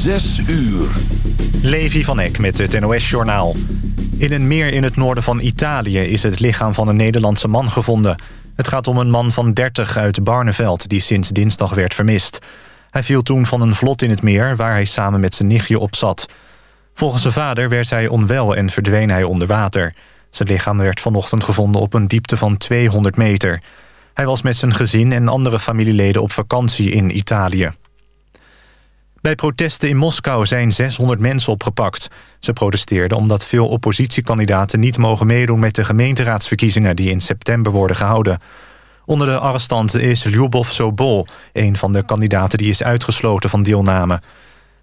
Zes uur. Levi van Eck met het NOS-journaal. In een meer in het noorden van Italië is het lichaam van een Nederlandse man gevonden. Het gaat om een man van 30 uit Barneveld die sinds dinsdag werd vermist. Hij viel toen van een vlot in het meer waar hij samen met zijn nichtje op zat. Volgens zijn vader werd hij onwel en verdween hij onder water. Zijn lichaam werd vanochtend gevonden op een diepte van 200 meter. Hij was met zijn gezin en andere familieleden op vakantie in Italië. Bij protesten in Moskou zijn 600 mensen opgepakt. Ze protesteerden omdat veel oppositiekandidaten niet mogen meedoen... met de gemeenteraadsverkiezingen die in september worden gehouden. Onder de arrestanten is Lyubov Sobol... een van de kandidaten die is uitgesloten van deelname.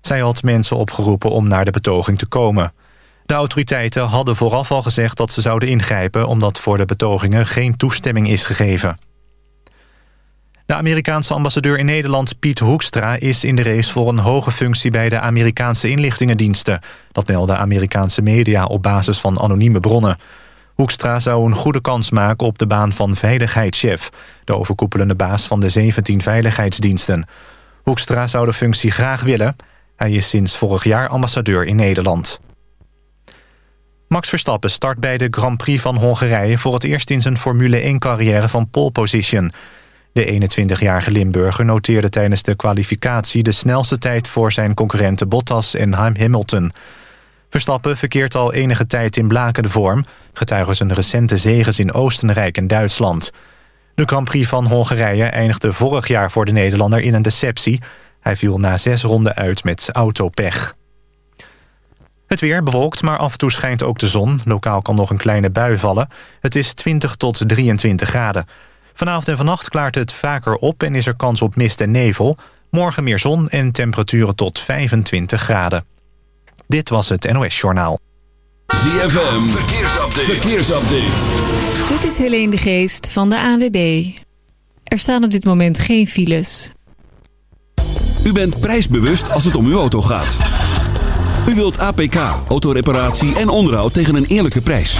Zij had mensen opgeroepen om naar de betoging te komen. De autoriteiten hadden vooraf al gezegd dat ze zouden ingrijpen... omdat voor de betogingen geen toestemming is gegeven. De Amerikaanse ambassadeur in Nederland, Piet Hoekstra... is in de race voor een hoge functie bij de Amerikaanse inlichtingendiensten. Dat melden Amerikaanse media op basis van anonieme bronnen. Hoekstra zou een goede kans maken op de baan van veiligheidschef... de overkoepelende baas van de 17 veiligheidsdiensten. Hoekstra zou de functie graag willen. Hij is sinds vorig jaar ambassadeur in Nederland. Max Verstappen start bij de Grand Prix van Hongarije... voor het eerst in zijn Formule 1-carrière van pole position... De 21-jarige Limburger noteerde tijdens de kwalificatie... de snelste tijd voor zijn concurrenten Bottas en Hamilton. Verstappen verkeert al enige tijd in blakende vorm... getuigen zijn recente zegens in Oostenrijk en Duitsland. De Grand Prix van Hongarije eindigde vorig jaar voor de Nederlander in een deceptie. Hij viel na zes ronden uit met autopech. Het weer bewolkt, maar af en toe schijnt ook de zon. Lokaal kan nog een kleine bui vallen. Het is 20 tot 23 graden. Vanavond en vannacht klaart het vaker op en is er kans op mist en nevel. Morgen meer zon en temperaturen tot 25 graden. Dit was het NOS Journaal. ZFM, verkeersupdate. verkeersupdate. Dit is Helene de Geest van de ANWB. Er staan op dit moment geen files. U bent prijsbewust als het om uw auto gaat. U wilt APK, autoreparatie en onderhoud tegen een eerlijke prijs.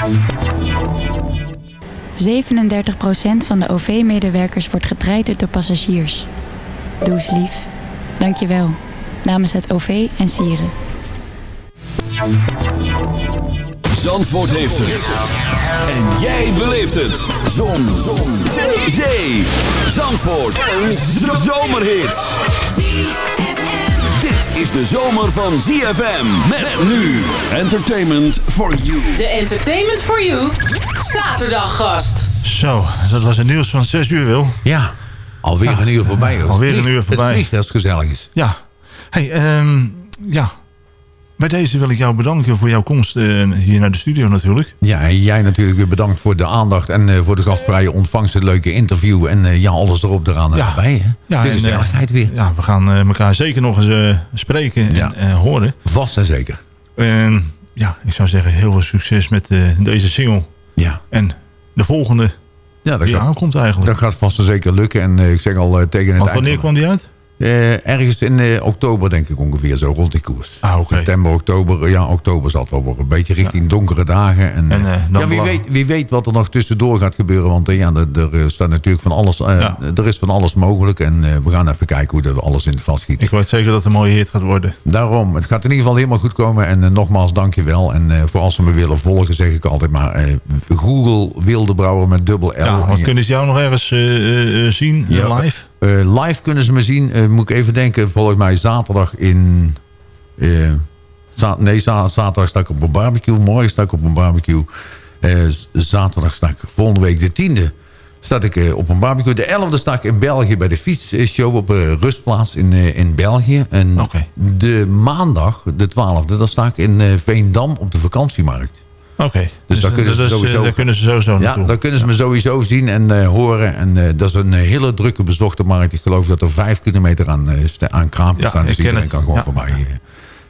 37% van de OV-medewerkers wordt getraind door passagiers. Doe lief. Dank je wel. Namens het OV en Sieren. Zandvoort heeft het. En jij beleeft het. Zon. Zon. Zee. Zee. Zandvoort. Een zomerhit. Dit is de zomer van ZFM. Met nu. Entertainment for you. De Entertainment for you. Zaterdaggast. Zo, dat was het nieuws van 6 uur, Wil. Ja, alweer een uur voorbij. hoor. Alweer een uur Het voorbij. vliegt als het gezellig is. Ja. Hey, ehm, ja. Bij deze wil ik jou bedanken voor jouw komst eh, hier naar de studio natuurlijk. Ja, en jij natuurlijk weer bedankt voor de aandacht en eh, voor de gastvrije ontvangst, het leuke interview en eh, ja, alles erop eraan en Ja. erbij. Hè? Ja, en, weer. Ja, we gaan elkaar zeker nog eens spreken Ja. en horen. Vast en zeker. En ja, ik zou zeggen heel veel succes met deze single. Ja, En de volgende ja dat, die gaat, aankomt eigenlijk. dat gaat vast en zeker lukken. En ik zeg al tegen het Want wanneer kwam die uit? Eh, ergens in eh, oktober denk ik ongeveer, zo rond die koers. Ah, oké. September, oktober. Ja, oktober zat wel weer een beetje richting donkere dagen. En, En, eh, eh, ja, wie, weet, wie weet wat er nog tussendoor gaat gebeuren. Want eh, ja, er, er eh, staat natuurlijk van alles, eh, Ja. er is van alles mogelijk. En eh, we gaan even kijken hoe dat alles in het vast schiet. Ik weet zeker dat het een mooie hit gaat worden. Daarom, het gaat in ieder geval helemaal goed komen. En eh, nogmaals, dankjewel. En eh, voor als ze me willen volgen, zeg ik altijd maar... eh, Google Wildebrouwer met dubbel L. Ja, want kunnen ze jou nog ergens eh, eh, eh, zien eh, Ja. live? Eh, live kunnen ze me zien, eh, moet ik even denken, volgens mij zaterdag in... eh, za- nee, za- zaterdag sta ik op een barbecue, morgen sta ik op een barbecue. Zaterdag sta ik volgende week de tiende. Staat ik op een barbecue. De 11e sta ik in België bij de fietsshow op een rustplaats in, in België. En de maandag, de 12e, dan sta ik in Veendam op de vakantiemarkt. Oké. Dus daar kunnen ze dus, eh, sowieso- daar kunnen ze sowieso Ja, naartoe. dan kunnen ze me sowieso zien en eh, horen. En eh, dat is een eh, hele drukke bezochte markt. Ik geloof dat er vijf kilometer aan, eh, aan kraampjes Ja, staan. Dus iedereen kan gewoon Ja. voorbij. eh.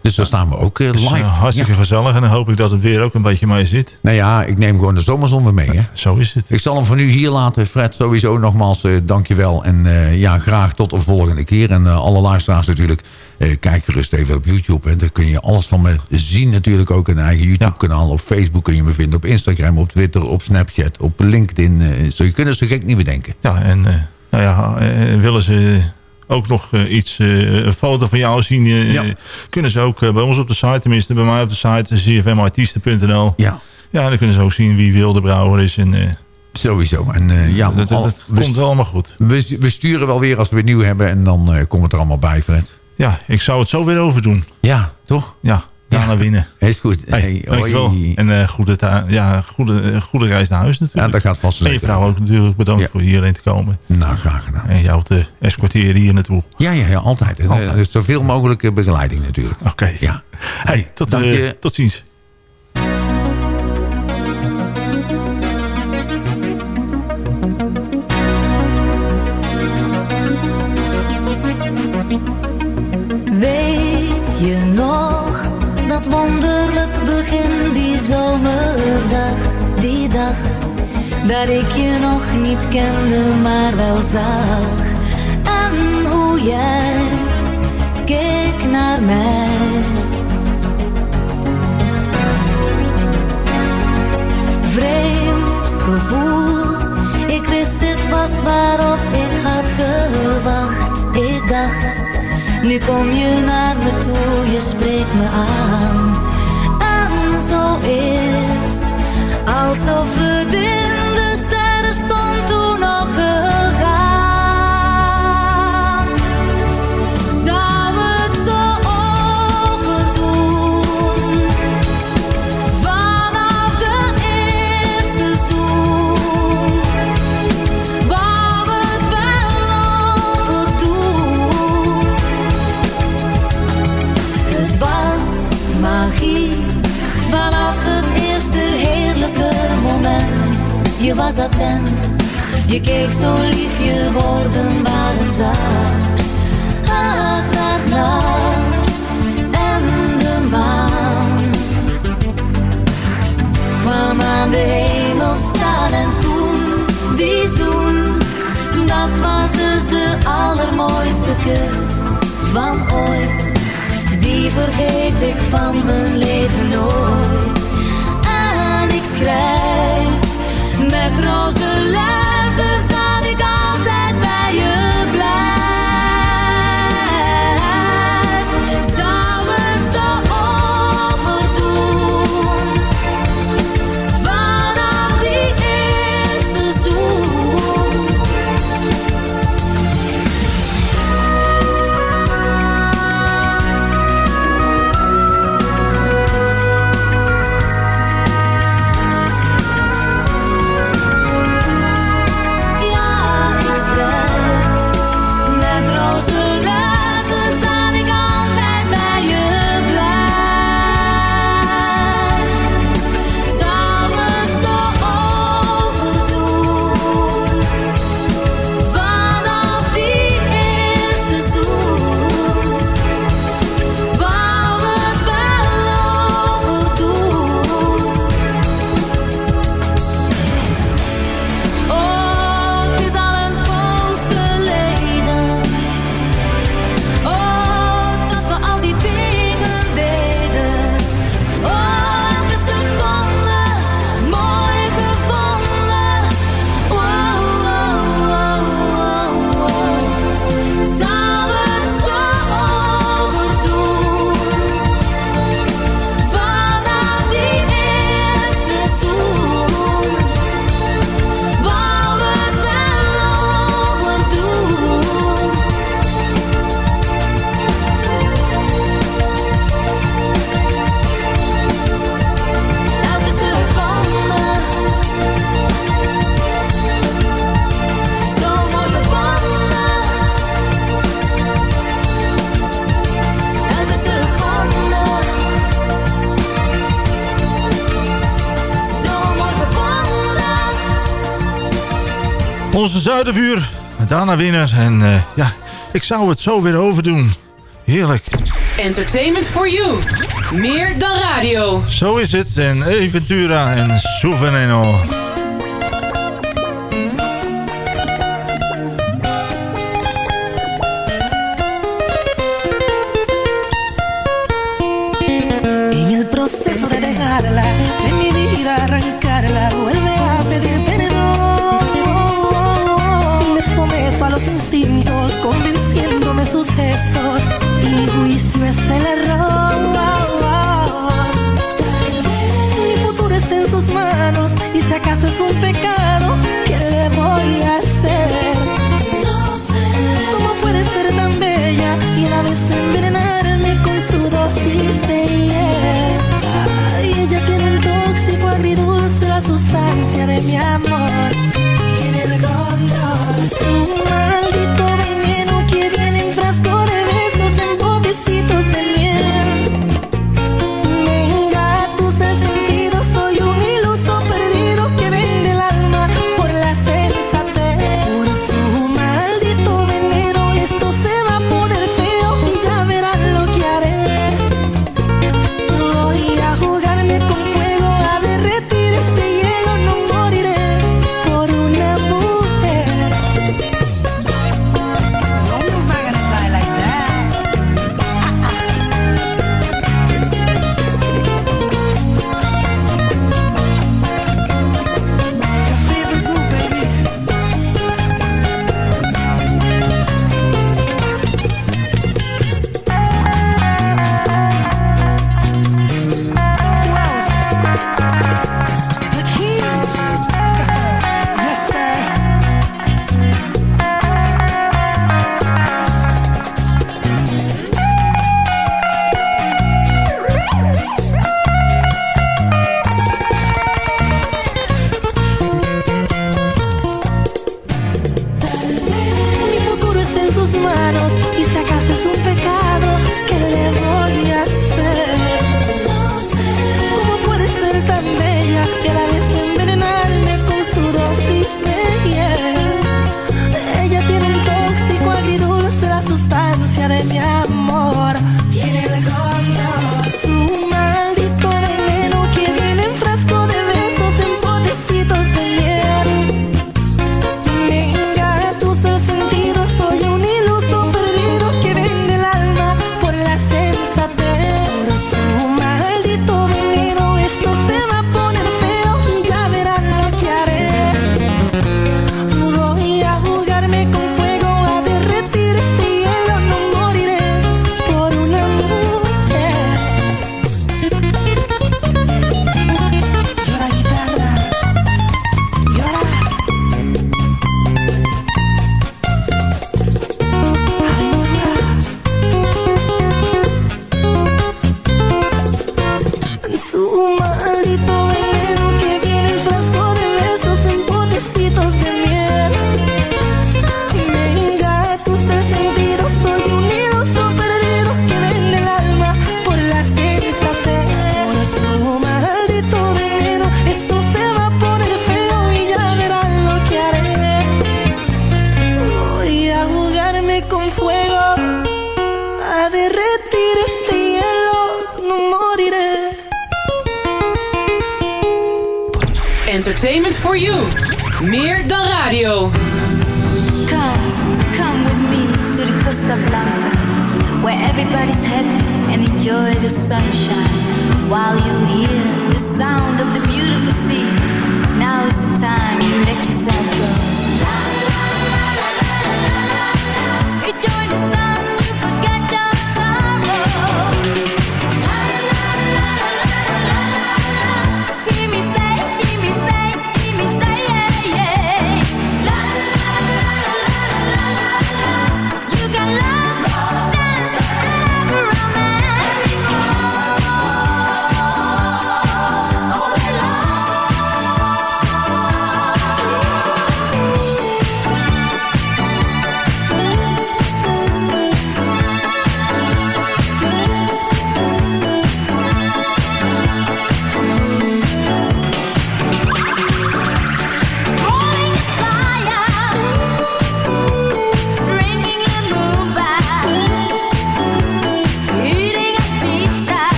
Dus daar staan we ook eh, live. eh, hartstikke Ja. gezellig. En dan hoop ik dat het weer ook een beetje mee zit. Nou ja, ik neem gewoon de zomerzon weer mee. Hè. Zo is het. Ik zal hem voor nu hier laten. Fred, sowieso nogmaals eh dankjewel. En eh, ja, graag tot de volgende keer. En eh, alle luisteraars natuurlijk, eh, kijk gerust even op YouTube. Hè. Daar kun je alles van me zien natuurlijk. Ook een eigen YouTube-kanaal. Op Facebook kun je me vinden. Op Instagram, op Twitter, op Snapchat, op LinkedIn. eh, zo, je kunt het zo gek niet bedenken. Ja, en eh, nou ja, eh, willen ze ook nog eh, iets, eh, een foto van jou zien... eh, Ja. kunnen ze ook eh, bij ons op de site, tenminste bij mij op de site, zfmartiesten.nl. Ja, Ja, dan kunnen ze ook zien wie Wilde Brouwer is. En, eh, sowieso. En eh, ja, dat, komt wel allemaal goed. we, we sturen wel weer als we weer nieuw hebben. En dan eh, komt het er allemaal bij, Fred. Ja, ik zou het zo weer overdoen. Ja, toch? Ja, daarna winnen. Is goed. Hey, Hey, dankjewel. hoi. En eh, goede, ja, goede, eh, goede reis naar huis Ja, natuurlijk. dat gaat vast en je vrouw ook natuurlijk bedankt Ja. voor hierheen te komen. Nou, graag gedaan. En jou te escorteren hier naartoe. Ja, ja, ja altijd. Eh, Altijd. dus zoveel mogelijk begeleiding natuurlijk. Oké. Ja. Hey, tot, je. tot ziens. Wonderlijk begin die zomerdag, die dag dat ik je nog niet kende, maar wel zag. En hoe jij keek naar mij. Vreemd gevoel, ik wist dit was waarop ik had gewacht. Ik dacht, nu kom je naar me toe, je spreekt me aan. En zo is alsof het in keek zo lief, je woorden waren zacht. Het werd nacht en de maan kwam aan de hemel staan en toen die zoen. Dat was dus de allermooiste kus van ooit. Die vergeet ik van mijn leven nooit. En ik schrijf met roze letters Onze zuidenvuur, Dana Winner. En uh, ja, ik zou het zo weer overdoen. Heerlijk. Entertainment for you. Meer dan radio. Zo is het. En Eventura en Souveneno.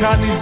Prachtig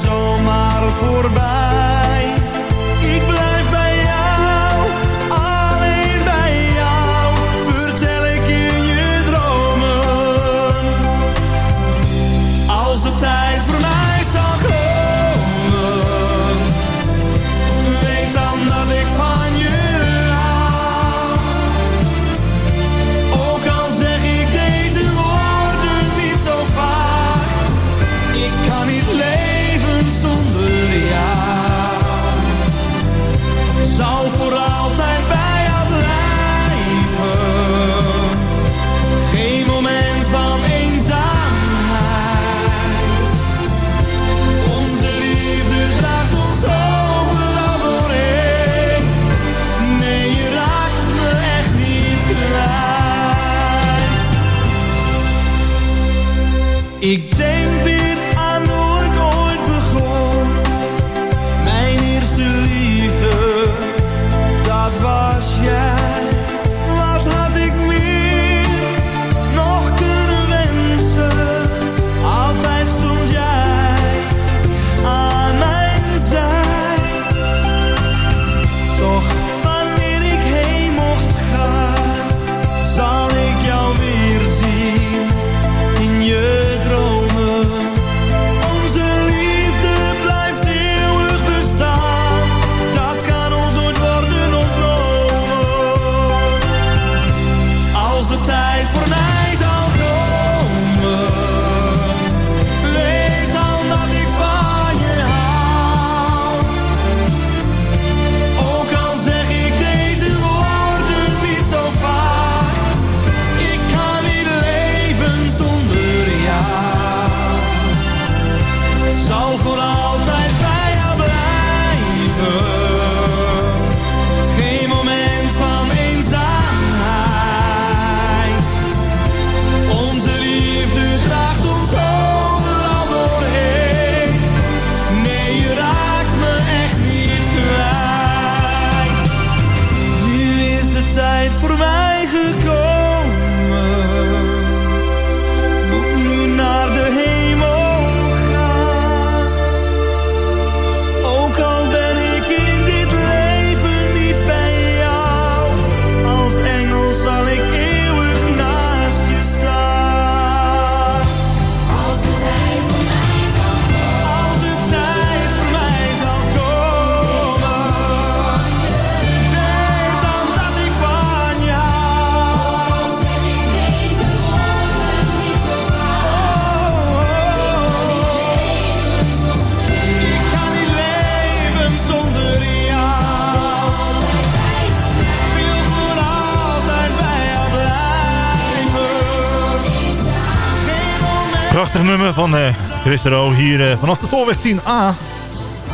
Chris hier uh, vanaf de Tolweg 10A.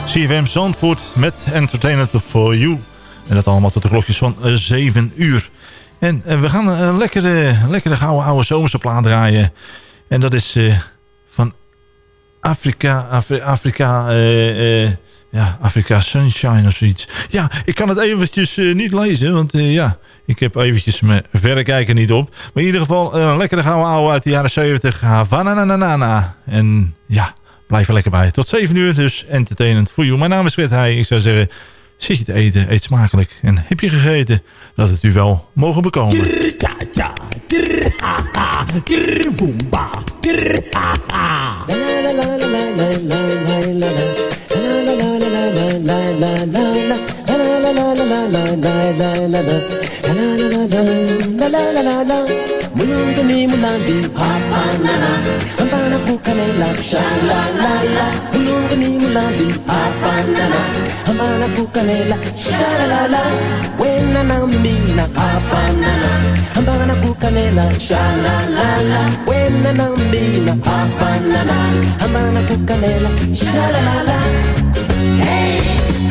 CFM Zandvoort met Entertainment for You. En dat allemaal tot de klokjes van uh, 7 uur. En we gaan een lekkere, lekkere gouden oude zomerse plaat draaien. En dat is van Afrika, Afri Afrika, eh, eh, ja, Afrika Sunshine of zoiets. Ja, ik kan het eventjes eh, niet lezen, want eh, ja, ik heb eventjes mijn verrekijker niet op. Maar in ieder geval, een lekkere gouden oude uit de jaren 70, Havana na, na, na. En ja, blijf er lekker bij. Tot 7 uur, dus entertainend voor jou. Mijn naam is Fred. Ik zou zeggen, zit je te eten, eet smakelijk. En heb je gegeten, dat het u wel mogen bekomen. Mulungani mulandi afanana Ambana kukanela shala la la Mulungani mulandi afanana Ambana kukanela shala la la Wena na mina afanana Ambana kukanela shala la la Wena na mina afanana Ambana kukanela shala la la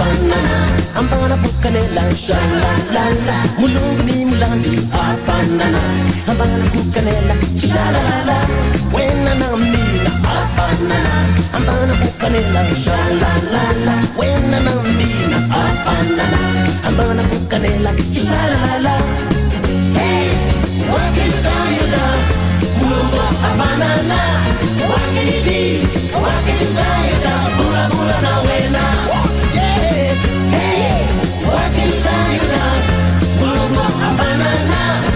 I'm Ampana put sha la la la Mulungu ni mulandi I'm Ampana put sha la la la Wena na mina Ampana sha la la la Wena na mina Havana Ampana kukanela sha la la la Hey, what can you do you love? Mulungu Havana na What can you do? What can you do you love? Bula bula na wena Hey, working by love, rumbo a Panamá.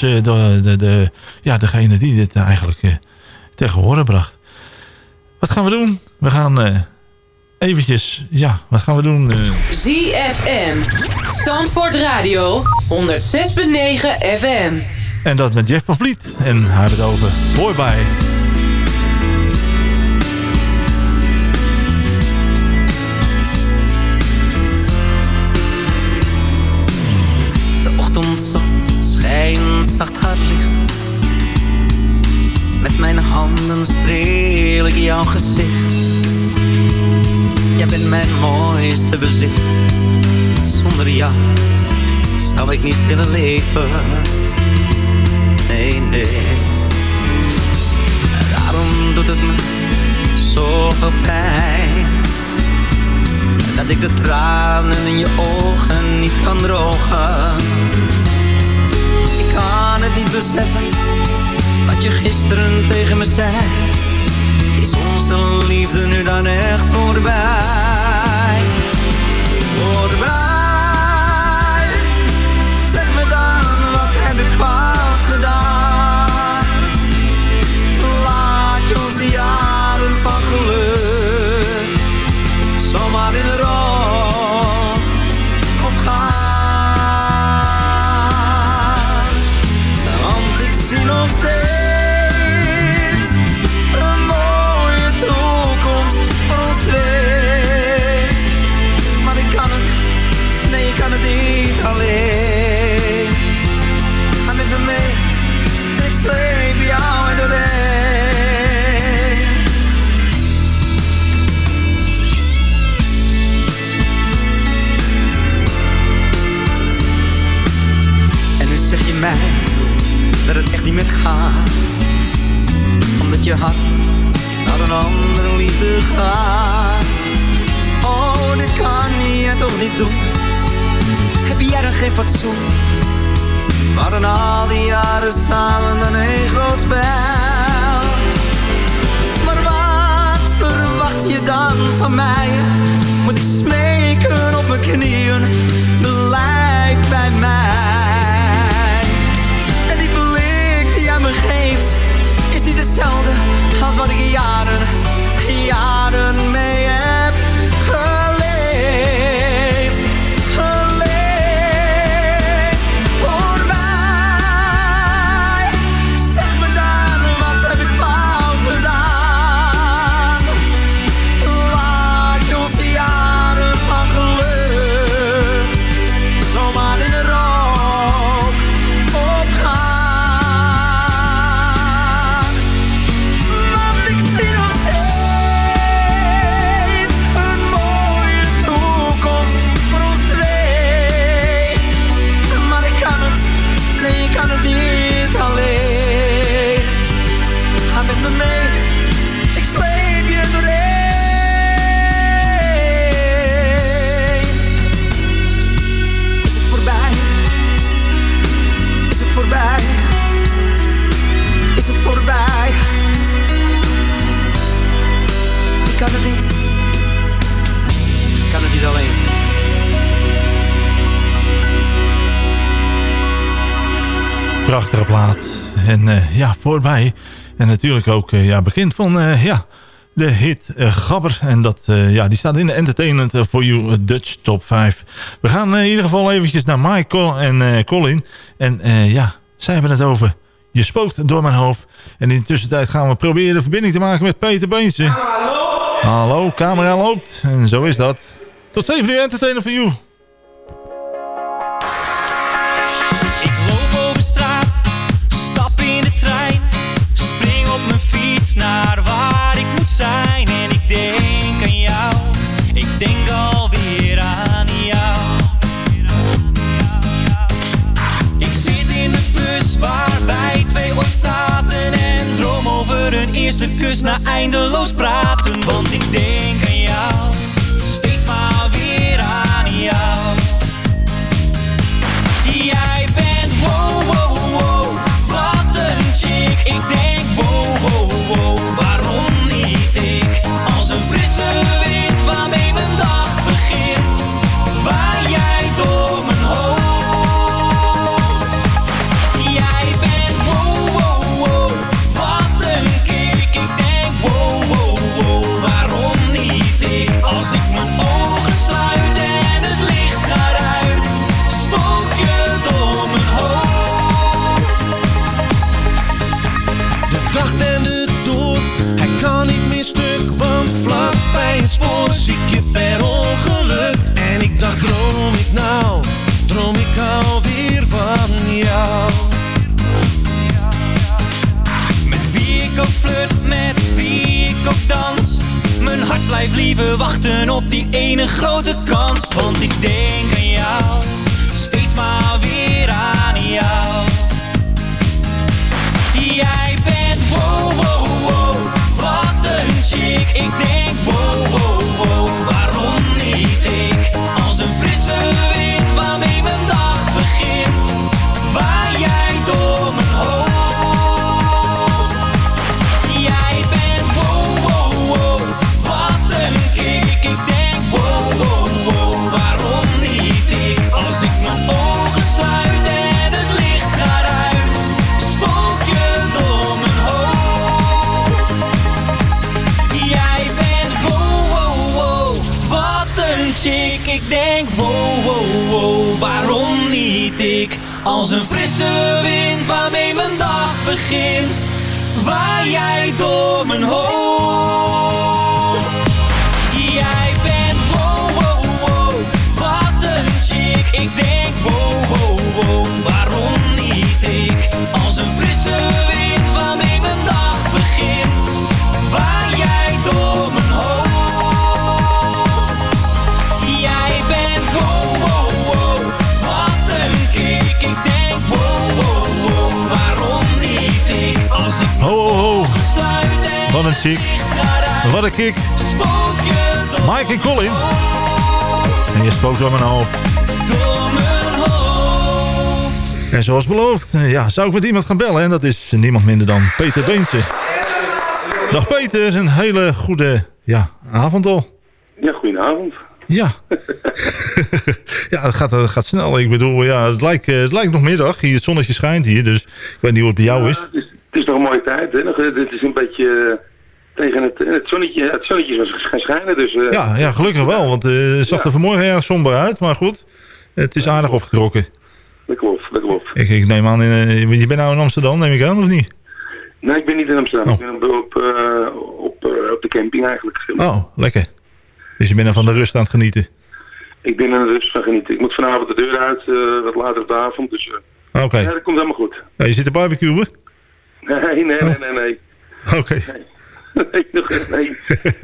Was eh, de, de, de, ja, degene die dit eigenlijk uh, tegen horen bracht. Wat gaan we doen? We gaan uh, eventjes... Ja, wat gaan we doen? ZFM. Zandvoort Radio. 106.9 FM. En dat met Jeff van Vliet. En hij heeft het over Boy bij. Zacht haar licht. Met mijn handen streel ik jouw gezicht. Jij bent mijn mooiste bezit. Zonder jou zou ik niet willen leven. Nee, nee. Daarom doet het me zoveel pijn. Dat ik de tranen in je ogen niet kan drogen kan het niet beseffen Wat je gisteren tegen me zei. Is onze liefde nu dan echt voorbij? Voorbij gaat. Omdat je hart naar een ander liefde gaat. Oh, dit kan je toch niet doen. Heb jij dan geen fatsoen? Maar al die jaren samen dan een groot spel. voorbij. En natuurlijk ook eh, ja, bekend van eh, ja, de hit eh, Gabber. En dat, ja, die staat in de Entertainment for You Dutch Top 5. We gaan in ieder geval eventjes naar Michael en Colin. En ja, zij hebben het over... Je spookt door mijn hoofd. En in de tussentijd gaan we proberen verbinding te maken met Peter Beense. Hallo! Hallo, camera loopt. En zo is dat. Tot 7 uur entertainer for you Als een frisse wind waarmee mijn dag begint. Waar jij door mijn hoofd. Jij bent wow, wow, wow. Wat een chick. Ik denk wow, wow, wow. Waarom niet ik? Als een frisse Chic. Wat een kick. Mike en Colin. En je spook door mijn hoofd. En zoals beloofd, eh, ja, zou ik met iemand gaan bellen. En dat is niemand minder dan Peter Beense. Dag Peter, een hele goede ja, avond al. Ja, goedenavond. Ja. ja, het gaat, het gaat snel. Ik bedoel, ja, het, lijkt, eh, het lijkt nog middag. Hier, het zonnetje schijnt hier, dus ik weet niet hoe het bij jou is. Het is, het is nog een mooie tijd. Hè? Het is een beetje eh, tegen het, het zonnetje. Het zonnetje is gaan schijnen. Dus, eh, Ja, ja gelukkig wel, want eh, het zag er vanmorgen erg somber uit. Maar goed, het is aardig opgetrokken. Dat klopt, dat klopt. Ik, ik neem aan, in, want je bent nou in Amsterdam, neem ik aan, of niet? Nee, ik ben niet in Amsterdam. Ik ben op, op, op, op de camping eigenlijk. Oh, lekker. Dus je bent er van de rust aan het genieten. Ik ben er dus van genieten. Ik moet vanavond de deur uit, wat later op de avond. Dus eh, Oké. ja, dat komt helemaal goed. Ja, je zit te barbecuen? Nee, nee, nee, nee, nee. Oké. Nee, nog, nee.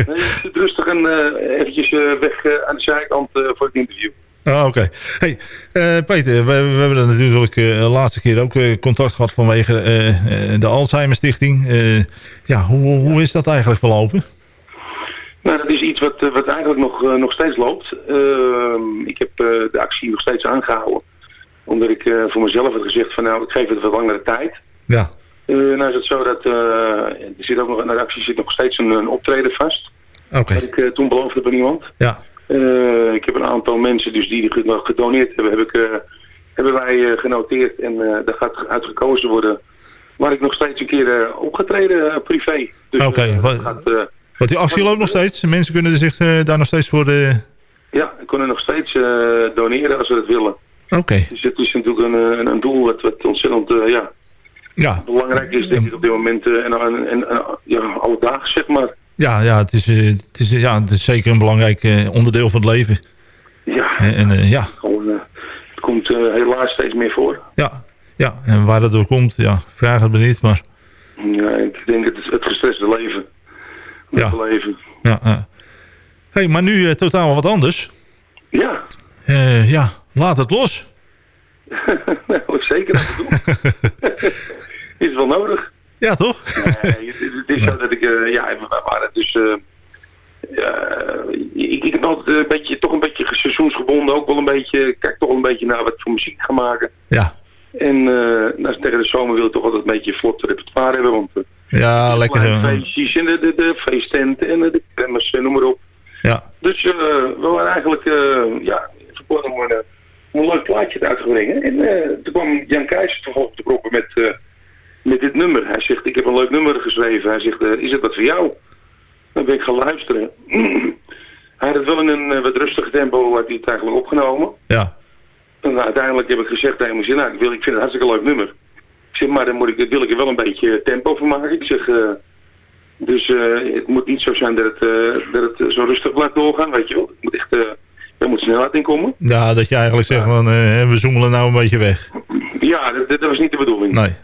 nee ik zit rustig en eh, eventjes eh, weg eh, aan de zijkant voor het interview. Ah, oké. Hey, Peter, we, we hebben er natuurlijk de laatste keer ook contact gehad vanwege de Alzheimer Stichting. Ja, hoe, hoe is dat eigenlijk verlopen? Nou, dat is iets wat, wat eigenlijk nog, nog steeds loopt. Ehm, ik heb de actie nog steeds aangehouden. Omdat ik voor mezelf had gezegd van nou, ik geef het wat langere tijd. Ja. Eh, nou is het zo dat eh, er zit ook nog, aan de actie zit nog steeds een, een optreden vast. Oké. Wat ik eh, toen beloofde bij iemand. Ja. Ik heb een aantal mensen dus die gedoneerd hebben, heb ik, hebben wij genoteerd. En daar gaat uitgekozen worden waar ik nog steeds een keer opgetreden privé. Dus, Oké, dat eh, Want die actie loopt nog steeds. Mensen kunnen zich daar nog steeds voor... ja, kunnen nog steeds doneren als we dat willen. Oké. Dus het is natuurlijk een, een, een doel wat, wat ontzettend ja, Ja. belangrijk is, denk ik, op dit moment. eh, en en, en, ja, alledaags, zeg maar. Ja, ja, het is, eh, het, is, ja, het is zeker een belangrijk eh, onderdeel van het leven. Ja, En, en, ja, gewoon, het komt helaas steeds meer voor. ja, ja, en waar dat door komt, ja, vraag het me niet, maar Ja, ik denk het, het gestreste leven. Ja. Het leven. ja. ja. hey, maar nu totaal wat anders. Ja, ja, laat het los. nou, zeker dat is wel nodig. Ja, toch? Nee, het, het is zo dat ik, eh, ja, we waren dus, ja, ik, ik heb altijd een beetje, toch een beetje seizoensgebonden, ook wel een beetje, kijk toch een beetje naar wat voor muziek ik ga maken. Ja. En nou, tegen de zomer wil ik toch altijd een beetje vlot repertoire hebben, want Ja, lekker. feestjes en de, de, de feesttent en de kremmers, eh, noem maar op. Ja. Dus we waren eigenlijk, ja, plan om een, om een leuk plaatje uit te brengen. En eh, toen kwam Jan Keijzer toch op de proppen met, eh, met dit nummer. Hij zegt, ik heb een leuk nummer geschreven. Hij zegt, eh, is het wat voor jou? Dan ben ik gaan luisteren. hij had het wel in een wat rustiger tempo, had hij het eigenlijk opgenomen. Ja. En uiteindelijk heb ik gezegd tegen zeg, nou, ik, wil, ik vind het hartstikke leuk nummer. Ik zeg, maar dan moet ik, wil ik er wel een beetje tempo van maken. Ik zeg, dus het moet niet zo zijn dat het, dat het zo rustig blijft doorgaan, weet je wel. Het moet echt, er moet snelheid in komen. ja, dat je eigenlijk zegt van, eh, we zoemelen nou een beetje weg. Ja, dat, dat was niet de bedoeling. Nee.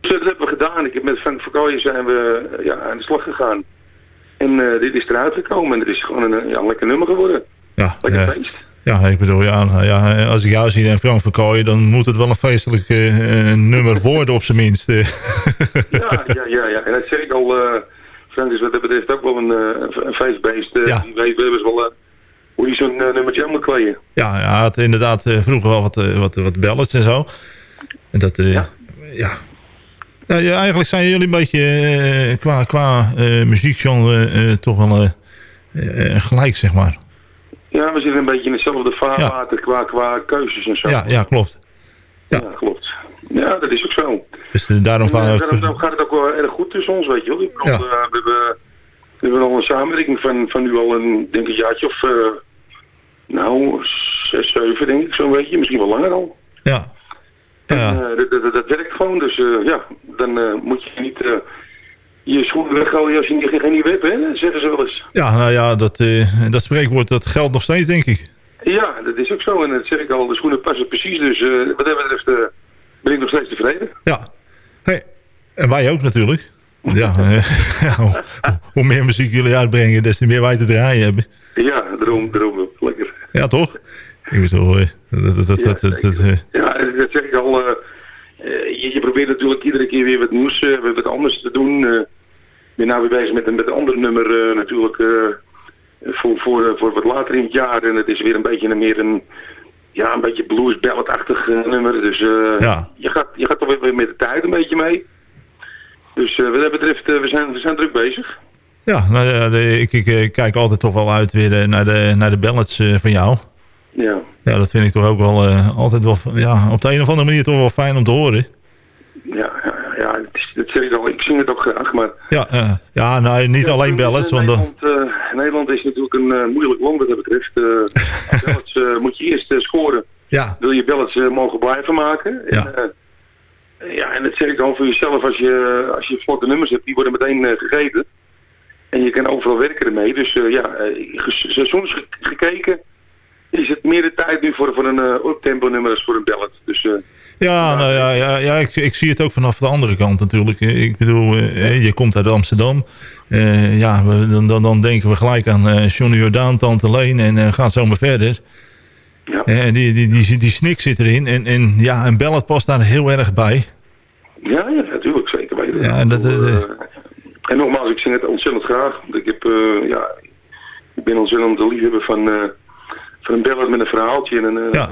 Dus dat hebben we gedaan. Ik heb met Frank Verkooyen zijn we eh, ja, aan de slag gegaan. En eh, dit is eruit gekomen en het is gewoon een, ja, lekker nummer geworden. Ja, Lekker ja. feest. Ja, ik bedoel, ja, nou ja, als ik jou zie en Frank Verkooyen, dan moet het wel een feestelijk nummer worden op zijn minst. Ja, ja, ja, ja. En dat zeg ik al, Frank is wat dat betreft ook wel een, een feestbeest. Ja. Die weet wel hoe hij zo'n eh, nummertje aan moet kleden. ja, hij had inderdaad eh, vroeger wel wat, eh, wat, wat ballads en zo. En dat, ja. Nou, ja, eigenlijk zijn jullie een beetje qua, qua muziekgenre toch wel gelijk, zeg maar. Ja, we zitten een beetje in hetzelfde vaarwater qua, qua keuzes en zo. Ja, ja klopt. Ja, klopt. Ja, dat is ook zo. Dus daarom En, daarom gaat het ook wel erg goed tussen ons, weet je wel. Ja. we, hebben, we hebben al een samenwerking van, van nu al een, denk ik, een jaartje of, nou, zes, zeven denk ik, zo'n beetje. Misschien wel langer al. Ja. En, eh, dat, dat, dat werkt gewoon, dus eh, ja, dan eh, moet je niet je schoenen weggooien als je niet- geen nieuwe hebt, hè, zeggen ze wel eens. Ja, nou ja, dat, dat spreekwoord dat geldt nog steeds, denk ik. Ja, dat is ook zo. En dat zeg ik al, de schoenen passen precies. Dus wat dat betreft ben ik nog steeds tevreden. Ja. Hey, en wij ook natuurlijk. Ja, ja, hoe, hoe meer muziek jullie uitbrengen, des te meer wij te draaien hebben. Ja, daarom, daarom. Ja, toch? Ik bedoel, eh, dat, dat, dat, dat, dat, dat, eh, Ja, dat zeg ik al. eh, je, je probeert natuurlijk iedere keer weer wat nieuws, weer wat anders te doen. eh. ben nou weer bezig met, een- met een ander nummer natuurlijk voor, voor, voor wat later in het jaar. En het is weer een beetje een, meer een, ja, een beetje blues balladachtig nummer. Dus Ja. je, gaat, je gaat toch weer- met de tijd een beetje mee. Dus wat dat betreft, we, zijn, we zijn druk bezig. Ja, nou, de- ik, ik kijk altijd toch wel uit weer eh, naar, de, naar de ballads eh, van jou. Ja. Ja, dat vind ik toch ook wel eh, altijd wel, ja, op de een of andere manier toch wel fijn om te horen. Ja, ja, ja het is- dat zeg ik al. Ik zing het ook graag, maar... Ja, ja nou, niet alleen ballads, want Nederland, Nederland is natuurlijk een moeilijk land wat dat betreft. Ballads moet je eerst scoren. Ja. Wil je ballads mogen blijven maken. Ja. En, ja, en dat zeg ik dan voor jezelf. Als je, als je vlotte nummers hebt, die worden meteen gegeten. En je kan overal werken ermee. Dus eh, ja, eh, seizoens ge- gekeken is het meer de tijd nu voor, voor een eh uptempo nummer als voor een ballad. Dus ja, nou, ja, ja, ja ik, ik zie het ook vanaf de andere kant natuurlijk. Ik bedoel, je komt uit Amsterdam. Ja, we, dan, dan, dan denken we gelijk aan Johnny Jordaan, Tante Leen en gaat zo maar verder. Ja. Die, die, die, die snik zit erin en, en ja, een ballad past daar heel erg bij. Ja, ja, natuurlijk, zeker weten. Ja, dat, en nogmaals, ik zing het ontzettend graag. Want ik heb, eh, ja, ik ben ontzettend de liefhebber van, eh van een ballad met een verhaaltje en een, eh, Ja.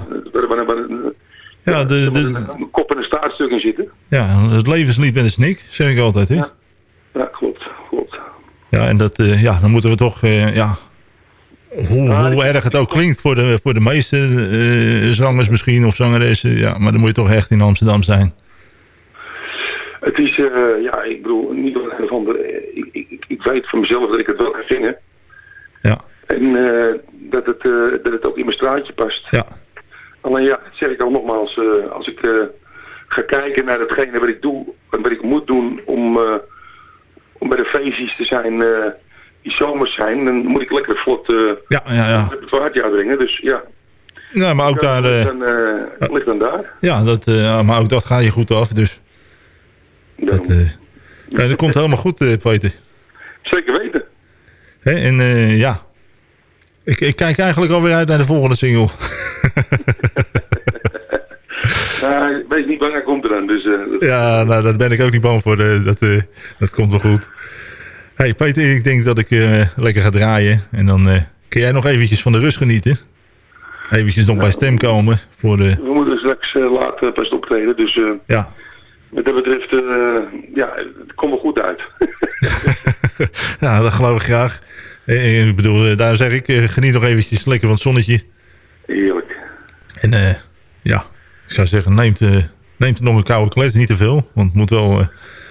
ja, de, de, een kop en een staartstuk in zitten. ja, het levenslied met een snik, zeg ik altijd. Hè? Ja, klopt, klopt. Ja, en dat, ja, dan moeten we toch, ja, hoe, hoe erg het ook klinkt voor de, voor de meeste zangers misschien of zangeressen, ja, maar dan moet je toch echt in Amsterdam zijn. Het is, eh, ja, ik bedoel, niet door een ander. eh, Ik, ik, ik- weet van mezelf dat ik het wel kan zingen. Ja. En eh, dat, het, eh, dat het ook in mijn straatje past. Ja. Alleen ja, dat zeg ik al nogmaals, als ik ga kijken naar hetgene wat ik doe en wat ik moet doen om, om bij de feestjes te zijn die zomers zijn, dan moet ik lekker vlot Ja, ja, ja. het waardje uitbrengen. Dus ja, Nou, maar ook daar, ligt, dan, het ligt dan daar. ja, dat, maar ook dat ga je goed af, dus. Dat, eh, nee, dat komt helemaal goed, eh, Peter. Zeker weten. Hè, en eh, ja, ik, ik kijk eigenlijk alweer uit naar de volgende single. Nou, wees niet bang, hij komt eraan. Dus, eh, dat- Ja, nou, daar ben ik ook niet bang voor. dat, dat komt wel goed. hey, Peter, ik denk dat ik lekker ga draaien. En dan kun jij nog eventjes van de rust genieten. Eventjes nog bij stem komen. Voor de, We moeten straks eh, later pas optreden, dus ja. Wat dat betreft, eh, ja, het komt wel goed uit. ja, dat geloof ik graag. Eh, ik bedoel, eh, daar zeg ik, eh, geniet nog eventjes lekker van het zonnetje. Heerlijk. En eh, ja, ik zou zeggen, neemt, eh, neemt er nog een koude klets, niet te veel. Want het moet wel eh,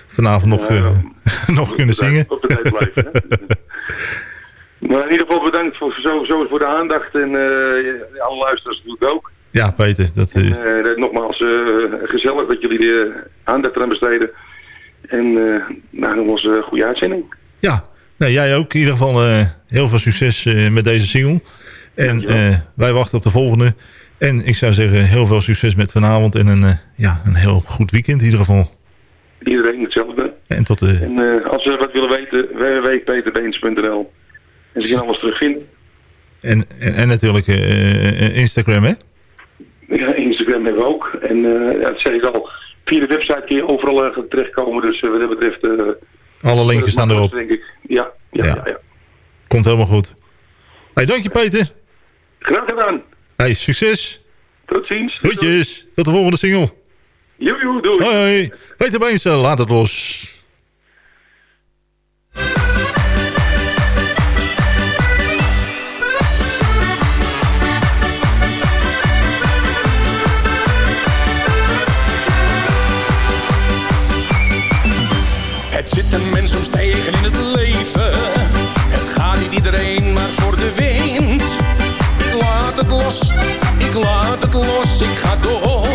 vanavond nog, eh, nog kunnen zingen. Op de tijd blijven, hè. Maar in ieder geval bedankt voor, sowieso voor de aandacht en eh, alle luisteraars natuurlijk ook. Ja, Peter, dat... eh, Eh, dat- nogmaals, eh, gezellig dat jullie de aandacht eraan besteden. En nou, nogmaals, een goede uitzending. Ja, nou, jij ook. In ieder geval eh, heel veel succes eh, met deze single. En eh, wij wachten op de volgende. En ik zou zeggen, heel veel succes met vanavond. En een, eh, ja, een heel goed weekend in ieder geval. Iedereen hetzelfde. En tot de... En eh, als ze wat willen weten, www.peterbeens.nl. En ze kunnen alles terugvinden. En, en, en natuurlijk eh, eh, Instagram, hè? Ja, Instagram hebben we ook. En ja, dat zeg ik al, via de website kun je overal eh, terechtkomen. Dus eh, wat dat betreft... eh, Alle linkjes staan erop. Denk ik. Ja, ja, ja. ja, Komt helemaal goed. Hey, dank je Peter. Graag gedaan. Hey, succes. Tot ziens. Groetjes. Tot de volgende single. Joejoe, doei. Hoi. Peter Beens, laat het los. Zit een mens soms tegen in het leven. Het gaat niet iedereen maar voor de wind. Ik laat het los, ik laat het los, ik ga door.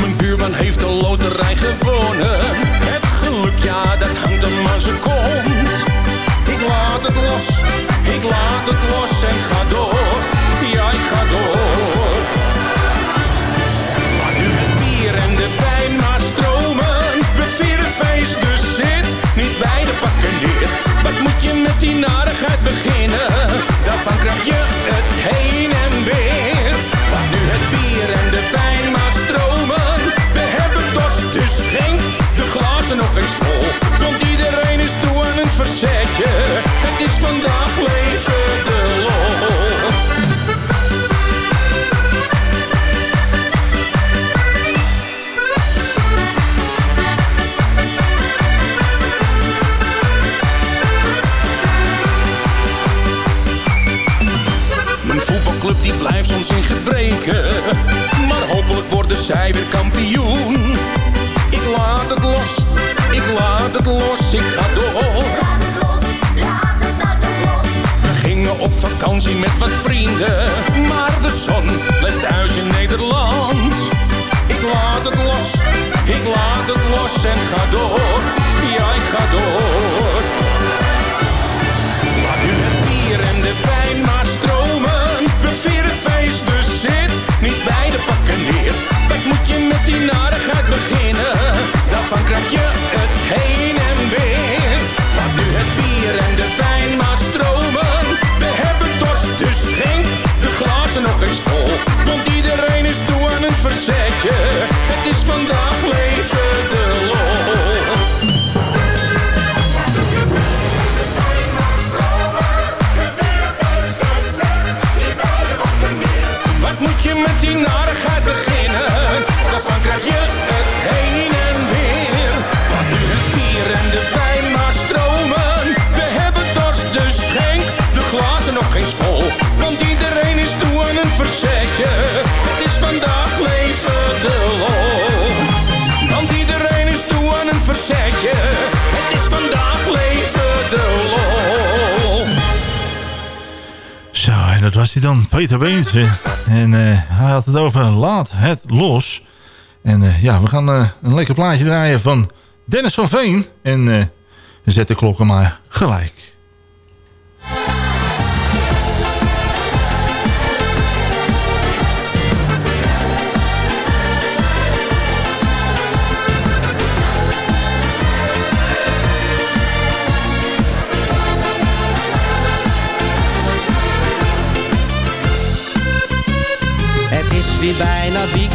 Mijn buurman heeft de loterij gewonnen. Het geluk, ja, dat hangt hem aan zijn kont. Ik laat het los, ik laat het los die narigheid beginnen. Daarvan krijg je het heen en weer. Waar nu het bier en de wijn maar stromen. We hebben dorst, dus schenk de glazen nog eens vol. want iedereen is toe aan een verzet. soms in gebreken. Maar hopelijk worden zij weer kampioen. Ik laat het los, ik laat het los, ik ga door. Laat het los, laat het, laat los. We gingen op vakantie met wat vrienden. Maar de zon blijft thuis in Nederland. Ik laat het los, ik laat het los en ga door. Ja, ik ga door. Laat nu het bier en de wijn krijg je het heen en weer. Laat nu het bier en de wijn maar stromen. We hebben dorst, dus schenk de glazen nog eens vol. Want iedereen is toe aan een verzetje. Het is vandaag verzetje. Het is vandaag leven de lol. Want iedereen is toe aan een verzetje. Het is vandaag leven de lol. Zo, en dat was hij dan, Peter Beense. En eh, hij had het over Laat het los. En eh, ja, we gaan eh, een lekker plaatje draaien van Dennis van Veen. En zet de klokken maar gelijk.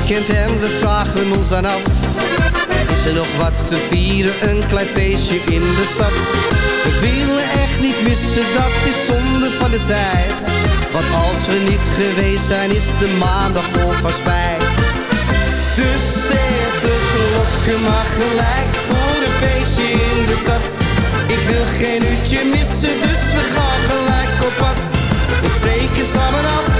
Weekend en we vragen ons dan af. Is er nog wat te vieren, een klein feestje in de stad? We willen echt niet missen, dat is zonde van de tijd. Want als we niet geweest zijn, is de maandag vol van spijt. Dus zet de klokken maar gelijk voor een feestje in de stad. Ik wil geen uurtje missen, dus we gaan gelijk op pad. We spreken samen af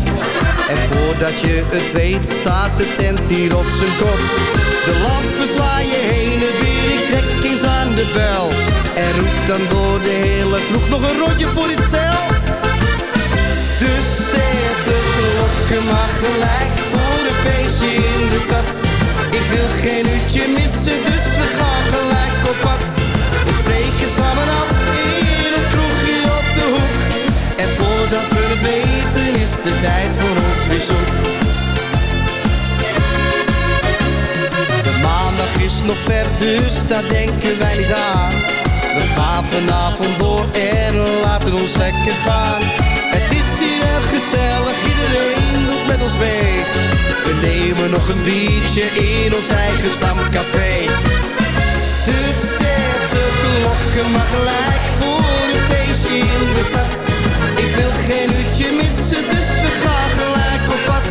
En voordat je het weet, staat de tent hier op zijn kop. De lampen zwaaien heen en weer, ik trek eens aan de bel. En roep dan door de hele kroeg nog een rondje voor dit stel. Dus zet de klokken maar gelijk voor een feestje in de stad. Ik wil geen uurtje missen, dus we gaan gelijk op pad. We spreken samen af voordat we het weten is de tijd voor ons weer zoek. De maandag is nog ver, dus daar denken wij niet aan. We gaan vanavond door en laten ons lekker gaan. Het is hier gezellig, iedereen doet met ons mee. We nemen nog een biertje in ons eigen stamcafé. Dus zet de klokken maar gelijk voor een feestje in de stad. Geen uurtje missen, dus we gaan gelijk op pad.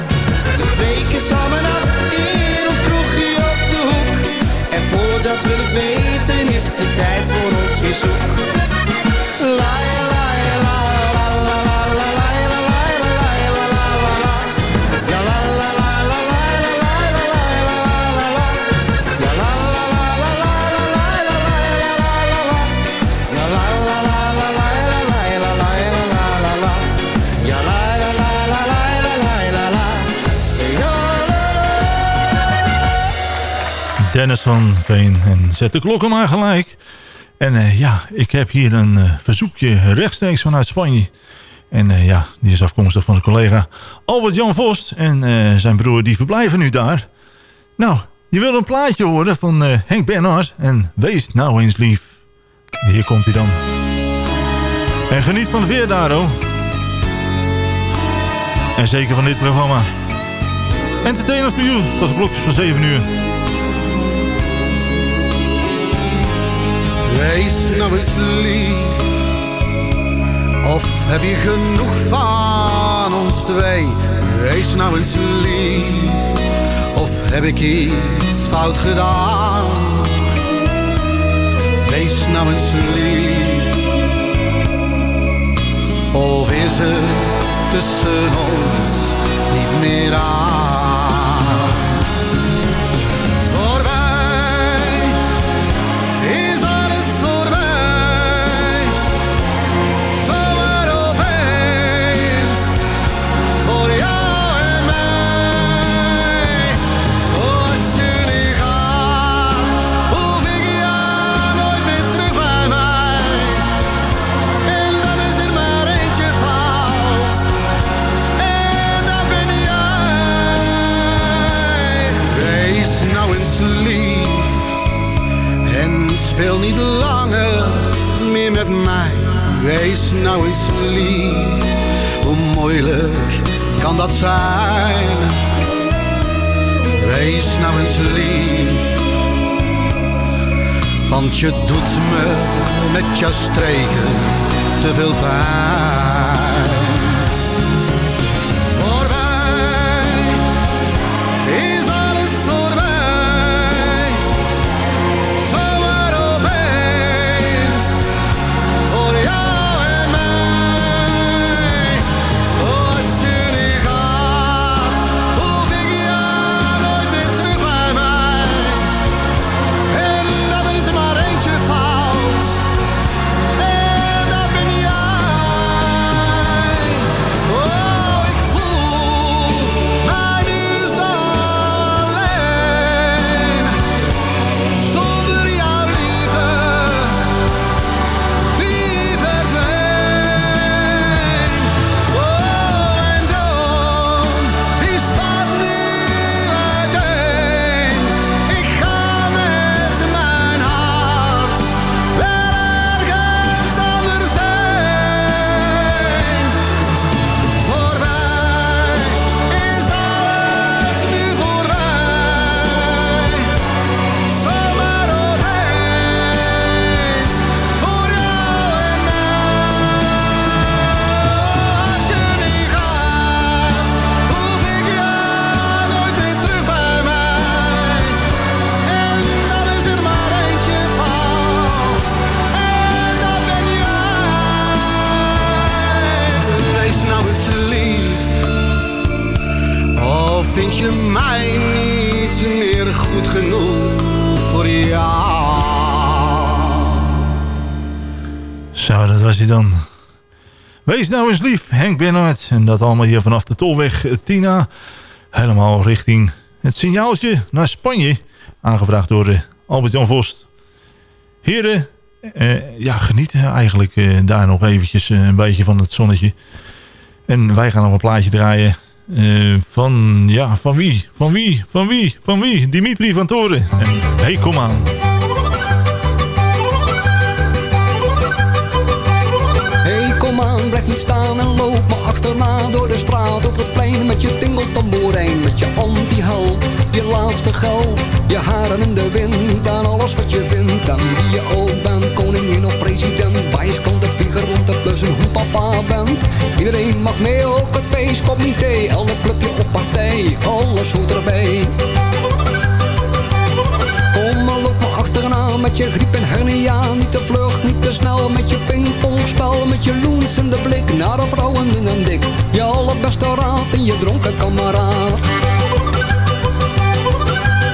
We spreken samen af in ons kroegje op de hoek. En voordat we het weten is de tijd voor ons weer zoek. Dennis van Veen. En zet de klokken maar gelijk. En eh, ja, ik heb hier een eh, verzoekje rechtstreeks vanuit Spanje. En eh, ja, die is afkomstig van de collega Albert-Jan Vost. En zijn broer, die verblijven nu daar. Nou, je wil een plaatje horen van Henk Bernhard. En wees nou eens lief. Hier komt hij dan. En geniet van het weer daar. En zeker van dit programma. Entertainment voor u. Dat is klokjes van 7 uur. Wees nou eens lief. Of heb je genoeg van ons twee? Wees nou eens lief. Of heb ik iets fout gedaan? Wees nou eens lief. Of is het tussen ons niet meer aan? Streken te veel pijn. Wees nou eens lief, Henk Bernhard. En dat allemaal hier vanaf de Tolweg eh, Tina. Helemaal richting het signaaltje naar Spanje. Aangevraagd door eh, Albert-Jan Vost. Heren, eh, ja, genieten eigenlijk daar nog eventjes een beetje van het zonnetje. En wij gaan nog een plaatje draaien. van, ja, van wie? Van wie? Van wie? Van wie? Dimitri van Toren. En hey, kom aan. En loop me achterna door de straat op het plein met je tingeltamboerijn, met je anti-held, je laatste geld, je haren in de wind en alles wat je vindt en wie je ook bent, koningin of president, wijsklant de vinger rond het plussen hoe papa bent. Iedereen mag mee, ook het feestcomité, elk clubje op partij, alles hoort erbij. Met je griep en hernia. Niet te vlug, niet te snel met je pingpongspel Met je loensende blik naar de vrouwen in een dik. Je allerbeste raad en je dronken kameraad.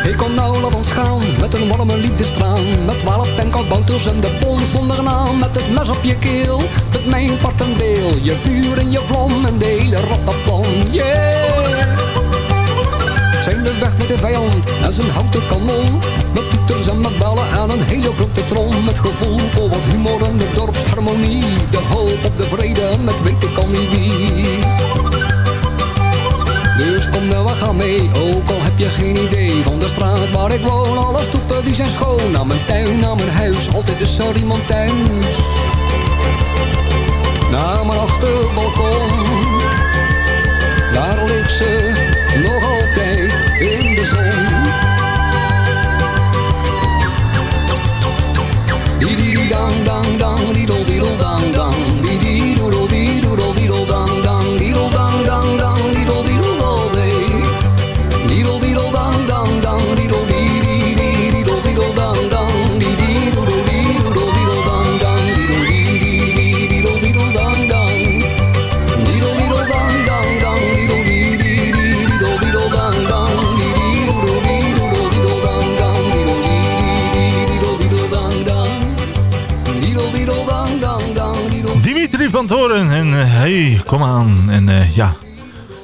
Ik kom nou, laat ons gaan met een warme liefdestraan. Met twaalf tankbouters en de bon zonder naam. Met het mes op je keel, met mijn part en deel. Je vuur en je vlam en de hele rattenplan. Yeah! zijn we weg met de vijand en zijn houten kanon. Toeters en met bellen en een hele grote trom. Met gevoel voor wat humor en de dorpsharmonie. De hoop op de vrede met weten kan niet wie. Dus kom nou, we gaan mee, ook al heb je geen idee Van de straat waar ik woon, alle stoepen die zijn schoon Naar mijn tuin, naar mijn huis, altijd is er iemand thuis Naar mijn achterbalkon Daar ligt ze nog hey, kom aan. En eh, ja,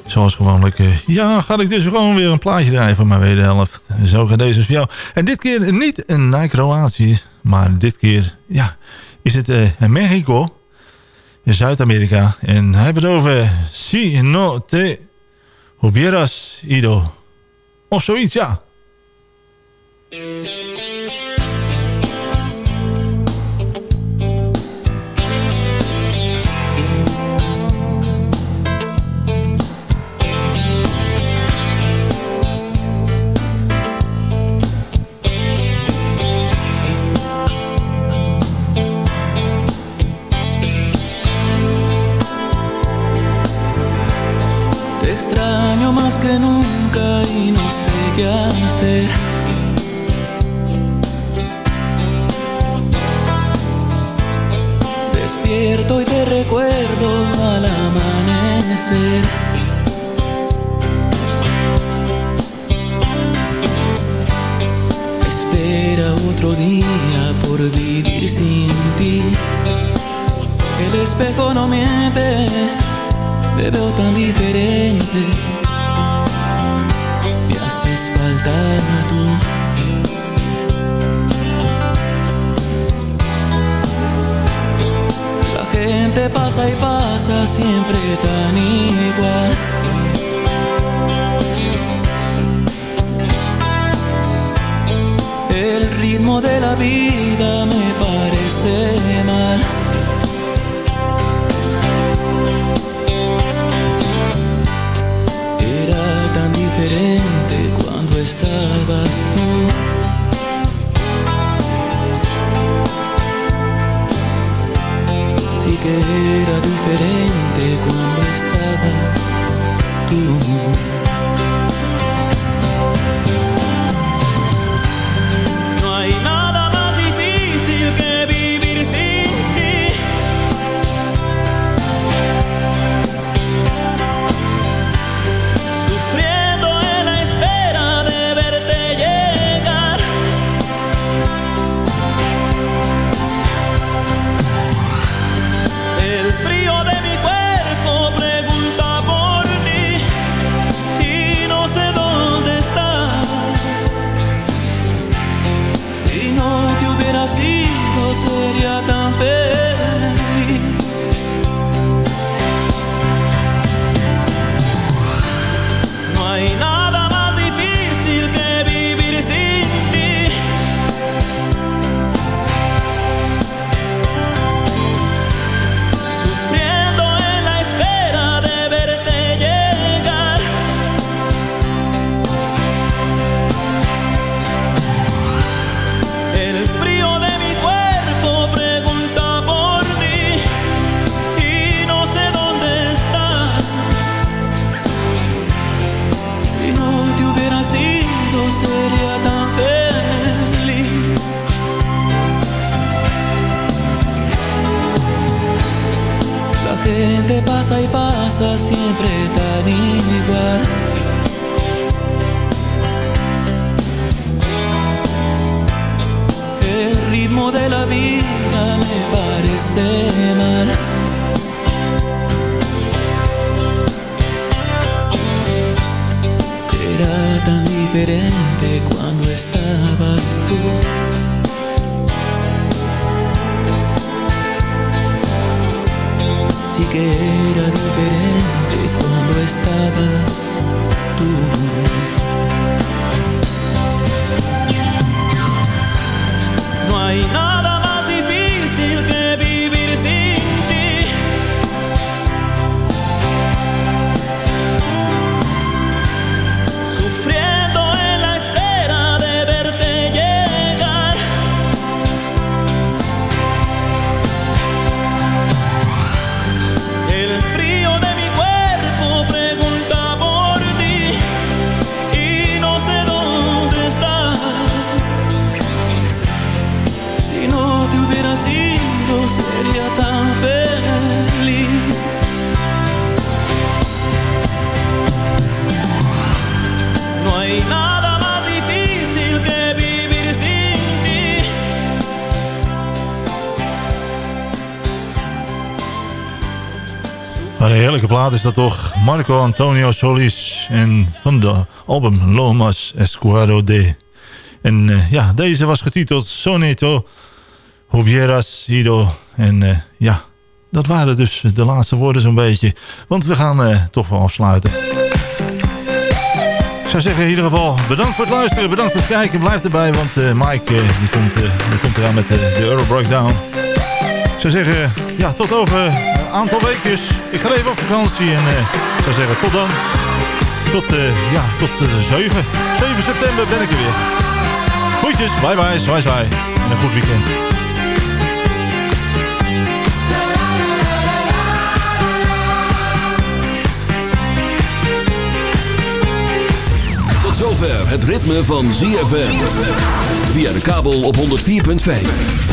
zoals gewoonlijk, eh, ja, ga ik dus gewoon weer een plaatje draaien van mijn wederhelft. Zo gaat deze voor jou. En dit keer niet naar Kroatië, maar dit keer, ja, is het uh, Mexico, Zuid-Amerika. En hij heeft het over Si no te hubieras ido. Of zoiets, ja. Plaat is dat toch. Marco Antonio Solis. En van de album Lomas Escuadro de. En eh, ja, deze was getiteld Soneto Hubieras Ido. En eh, ja, dat waren dus de laatste woorden zo'n beetje. Want we gaan eh, toch wel afsluiten. Ik zou zeggen in ieder geval bedankt voor het luisteren. Bedankt voor het kijken. Blijf erbij, want Mike die komt, die komt eraan met de Euro Breakdown. Zou zeggen, ja, tot over een aantal weken. Ik ga even op vakantie en ik zou zeggen, tot dan. Tot, eh, ja, tot eh, 7. 7 september ben ik er weer. Groetjes, bye bye, zwaai zwaai. En een goed weekend. Tot zover het ritme van ZFM. Via de kabel op 104.5.